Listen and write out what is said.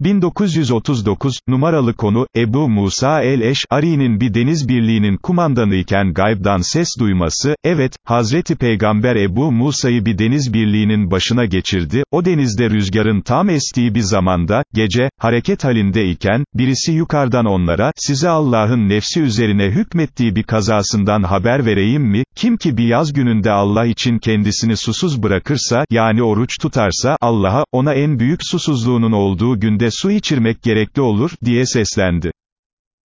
1939, numaralı konu, Ebu Musa el-Eş'ari'nin bir deniz birliğinin kumandanıyken gaybdan ses duyması, evet, Hazreti Peygamber Ebu Musa'yı bir deniz birliğinin başına geçirdi, o denizde rüzgarın tam estiği bir zamanda, gece, hareket halindeyken, birisi yukarıdan onlara, size Allah'ın nefsi üzerine hükmettiği bir kazasından haber vereyim mi, kim ki bir yaz gününde Allah için kendisini susuz bırakırsa, yani oruç tutarsa, Allah'a, ona en büyük susuzluğunun olduğu günde su içirmek gerekli olur, diye seslendi.